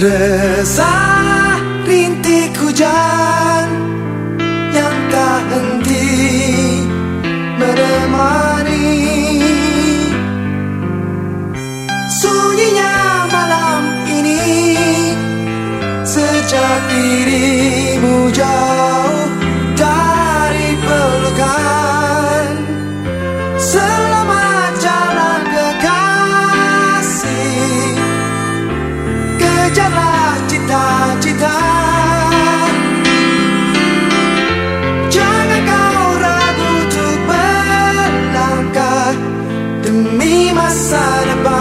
Resah rintik hujan yang tak henti menemani. Sunyinya malam ini sejak dirimu jauh dari pelukan. side about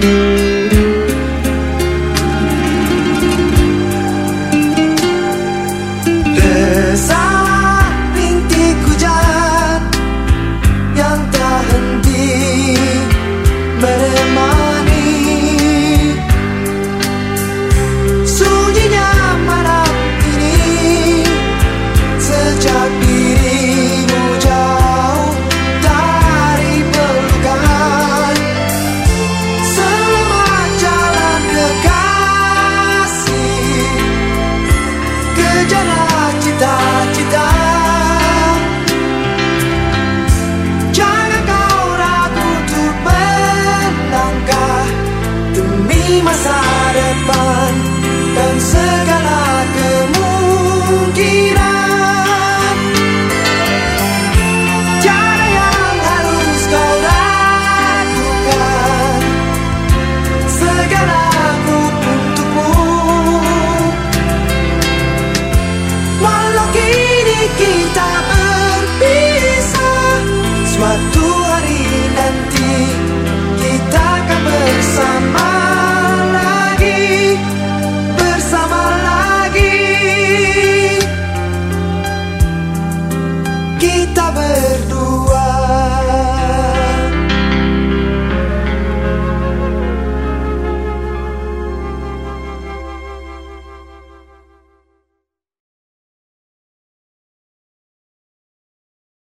Música di masa depan dan segera